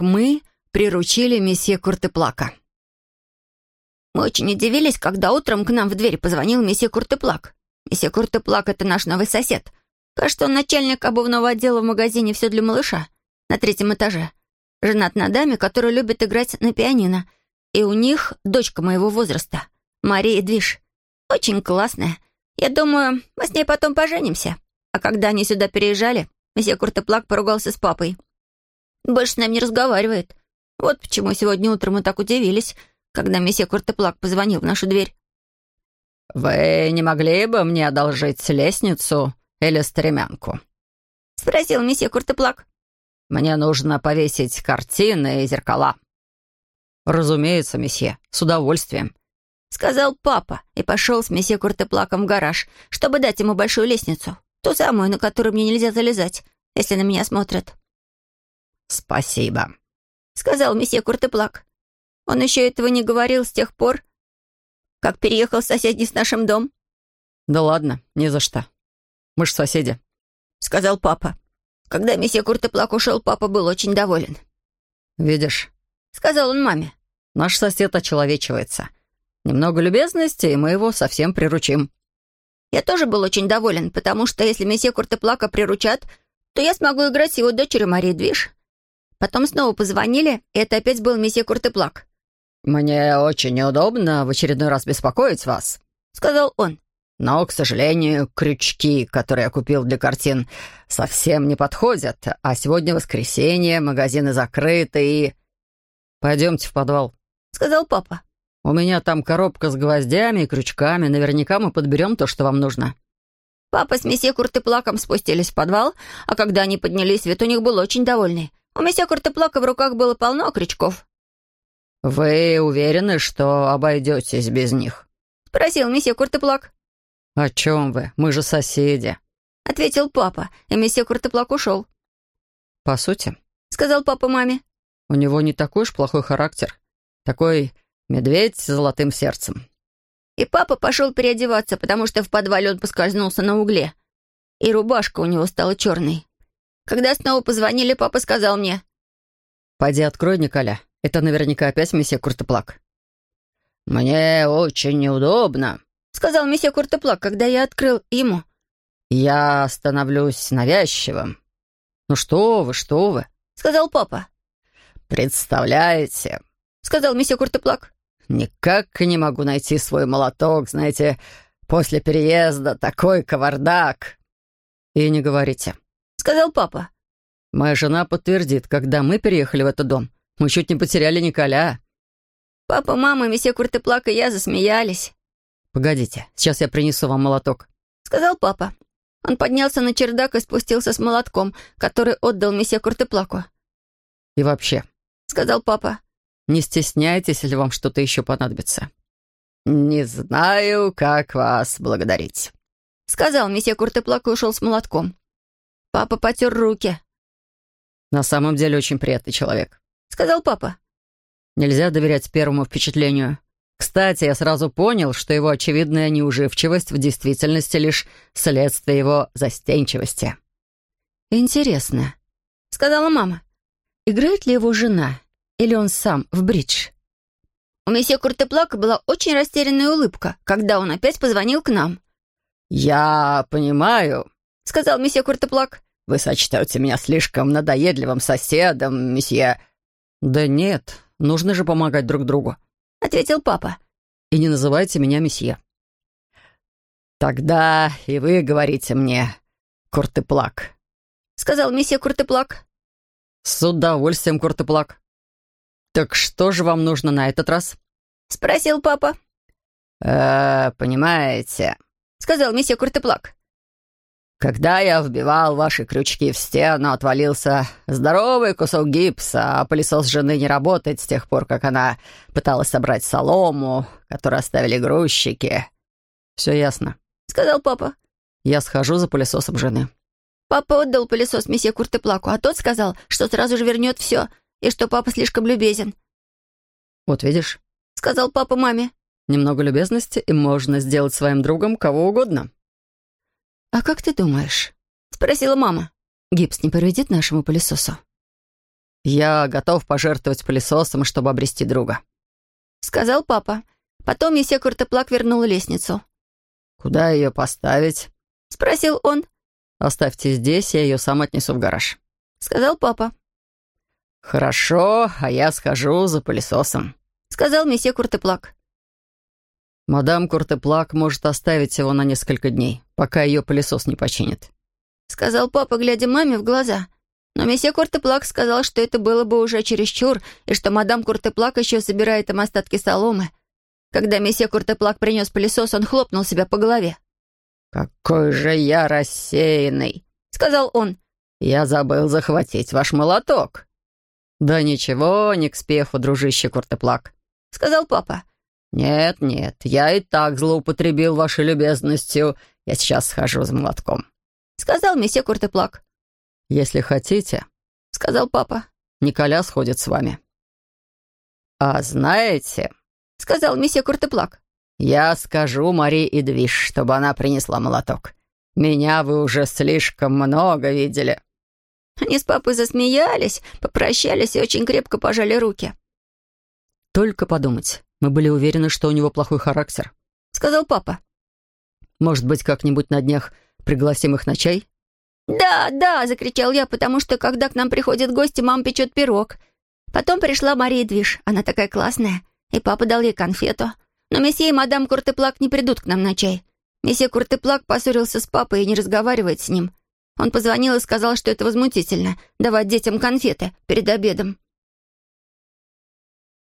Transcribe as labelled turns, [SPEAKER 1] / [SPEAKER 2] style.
[SPEAKER 1] мы приручили месье Куртеплака.
[SPEAKER 2] Мы очень удивились, когда утром к нам в дверь позвонил месье Куртеплак. Месье Куртеплак — это наш новый сосед. Кажется, он начальник обувного отдела в магазине «Все для малыша» на третьем этаже. Женат на даме, которая любит играть на пианино. И у них дочка моего возраста, Мария Движ. Очень классная. Я думаю, мы с ней потом поженимся. А когда они сюда переезжали, месье Куртеплак поругался с папой. Больше с нами не разговаривает. Вот почему сегодня утром мы так удивились, когда месье Куртеплак позвонил в нашу дверь.
[SPEAKER 3] «Вы не могли бы мне одолжить лестницу или стремянку?»
[SPEAKER 2] — спросил месье Куртеплак.
[SPEAKER 3] «Мне нужно повесить картины и зеркала». «Разумеется, месье, с удовольствием», —
[SPEAKER 2] сказал папа и пошел с месье Куртеплаком в гараж, чтобы дать ему большую лестницу, ту самую, на которую мне нельзя залезать, если на меня смотрят.
[SPEAKER 3] «Спасибо», —
[SPEAKER 2] сказал месье Куртеплак. Он еще этого не говорил с тех пор, как переехал в соседний с нашим дом.
[SPEAKER 3] «Да ладно, не за что. Мы ж соседи», —
[SPEAKER 2] сказал папа. Когда месье Куртеплак ушел, папа был очень доволен.
[SPEAKER 3] «Видишь», —
[SPEAKER 2] сказал он маме.
[SPEAKER 3] «Наш сосед очеловечивается. Немного любезности, и мы его совсем приручим».
[SPEAKER 2] Я тоже был очень доволен, потому что если месье Куртеплака приручат, то я смогу играть с его дочерью Марией Движ. Потом снова позвонили, и это опять был месье Куртеплак.
[SPEAKER 3] «Мне очень неудобно в очередной раз беспокоить вас», —
[SPEAKER 2] сказал он.
[SPEAKER 3] «Но, к сожалению, крючки, которые я купил для картин, совсем не подходят. А сегодня воскресенье, магазины закрыты и...» «Пойдемте в подвал», —
[SPEAKER 2] сказал папа.
[SPEAKER 3] «У меня там коробка с гвоздями и крючками. Наверняка мы подберем то, что вам нужно».
[SPEAKER 2] Папа с месье Куртеплаком спустились в подвал, а когда они поднялись, вид у них был очень довольный. У месье Куртеплака в руках было полно крючков.
[SPEAKER 3] «Вы уверены, что обойдетесь без них?»
[SPEAKER 2] — спросил месье Куртеплак.
[SPEAKER 3] «О чем вы? Мы же соседи», —
[SPEAKER 2] ответил папа, и месье Куртеплак ушел.
[SPEAKER 3] «По сути», —
[SPEAKER 2] сказал папа маме, —
[SPEAKER 3] «у него не такой уж плохой характер. Такой медведь с золотым сердцем».
[SPEAKER 2] И папа пошел переодеваться, потому что в подвале он поскользнулся на угле. И рубашка у него стала черной. Когда снова позвонили, папа сказал мне.
[SPEAKER 3] «Пойди открой, Николя. Это наверняка опять месье Куртоплак». «Мне очень неудобно», —
[SPEAKER 2] сказал месье Куртоплак, когда я открыл ему.
[SPEAKER 3] «Я становлюсь навязчивым». «Ну что вы, что вы», —
[SPEAKER 2] сказал папа.
[SPEAKER 3] «Представляете», — сказал месье Куртоплак. «Никак не могу найти свой молоток, знаете, после переезда такой кавардак». «И не говорите», —
[SPEAKER 2] сказал папа.
[SPEAKER 3] «Моя жена подтвердит, когда мы переехали в этот дом, мы чуть не потеряли Николя».
[SPEAKER 2] Папа, мама, месье Куртеплак и я засмеялись.
[SPEAKER 3] «Погодите, сейчас я принесу вам молоток», —
[SPEAKER 2] сказал папа. Он поднялся на чердак и спустился с молотком, который отдал месье Куртеплаку.
[SPEAKER 3] «И вообще», —
[SPEAKER 2] сказал папа, —
[SPEAKER 3] «не стесняйтесь, если вам что-то еще понадобится».
[SPEAKER 1] «Не знаю, как вас благодарить», —
[SPEAKER 2] сказал месье Куртеплак и ушел с молотком. Папа потер руки.
[SPEAKER 3] «На самом деле очень приятный человек», —
[SPEAKER 2] сказал папа.
[SPEAKER 3] «Нельзя доверять первому впечатлению. Кстати, я сразу понял, что его очевидная неуживчивость в действительности лишь следствие его застенчивости».
[SPEAKER 1] «Интересно», — сказала мама. «Играет ли его жена или он сам в бридж?»
[SPEAKER 2] У месье Куртеплака была очень растерянная улыбка, когда он опять позвонил к нам.
[SPEAKER 3] «Я понимаю», —
[SPEAKER 2] сказал месье Куртеплак.
[SPEAKER 3] «Вы сочтете меня слишком надоедливым соседом, месье». «Да нет, нужно же помогать друг другу», —
[SPEAKER 2] ответил папа.
[SPEAKER 3] «И не называйте меня месье». «Тогда и вы говорите мне, Куртеплак», —
[SPEAKER 2] сказал месье Куртеплак.
[SPEAKER 3] «С удовольствием, Куртеплак». «Так что же вам нужно на этот раз?»
[SPEAKER 2] — спросил папа.
[SPEAKER 3] «Э, понимаете», —
[SPEAKER 2] сказал месье Куртеплак.
[SPEAKER 3] «Когда я вбивал ваши крючки в стену, отвалился здоровый кусок гипса, а пылесос жены не работает с тех пор, как она пыталась собрать солому, которую оставили грузчики». «Все ясно», —
[SPEAKER 2] сказал папа.
[SPEAKER 3] «Я схожу за пылесосом жены».
[SPEAKER 2] Папа отдал пылесос месье Куртеплаку, а тот сказал, что сразу же вернет все, и что папа слишком любезен.
[SPEAKER 3] «Вот видишь», —
[SPEAKER 2] сказал папа маме.
[SPEAKER 3] «Немного любезности, и можно сделать своим другом кого угодно».
[SPEAKER 1] «А как ты думаешь?»
[SPEAKER 2] — спросила мама.
[SPEAKER 1] «Гипс не повредит нашему пылесосу?»
[SPEAKER 3] Я готов пожертвовать пылесосом, чтобы обрести друга», —
[SPEAKER 2] сказал папа. Потом месье Куртеплак вернул лестницу.
[SPEAKER 3] «Куда ее поставить?»
[SPEAKER 2] — спросил он.
[SPEAKER 3] «Оставьте здесь, я ее сам отнесу в гараж», —
[SPEAKER 2] сказал папа.
[SPEAKER 3] «Хорошо, а я схожу за пылесосом», —
[SPEAKER 2] сказал месье Куртеплак.
[SPEAKER 3] «Мадам Куртеплак может оставить его на несколько дней, пока ее пылесос не починит», —
[SPEAKER 2] сказал папа, глядя маме в глаза. Но месье Куртеплак сказал, что это было бы уже чересчур, и что мадам Куртеплак еще собирает им остатки соломы. Когда месье Куртеплак принес пылесос, он хлопнул себя по голове.
[SPEAKER 3] «Какой же я рассеянный!» — сказал он. «Я забыл захватить ваш молоток». «Да ничего, не к спеху, дружище Куртеплак», — сказал папа. «Нет, нет, я и так злоупотребил вашей любезностью. Я сейчас схожу за молотком», —
[SPEAKER 2] сказал месье Куртеплак.
[SPEAKER 3] «Если хотите», — сказал папа, — «Николя сходит с вами». «А знаете», — сказал месье Куртеплак, «я скажу Мари Идвиш, чтобы она принесла молоток. Меня вы уже слишком много видели».
[SPEAKER 2] Они с папой засмеялись, попрощались и очень крепко пожали руки.
[SPEAKER 3] «Только подумать, мы были уверены, что у него плохой характер», — сказал папа. «Может быть, как-нибудь на днях пригласим их на чай?»
[SPEAKER 2] «Да, да!» — закричал я, потому что, когда к нам приходят гости, мама печет пирог. Потом пришла Мария Движ, она такая классная, и папа дал ей конфету. Но месье и мадам Куртеплак не придут к нам на чай. Месье Куртеплак поссорился с папой и не разговаривает с ним. Он позвонил и сказал, что это возмутительно — давать детям конфеты перед обедом.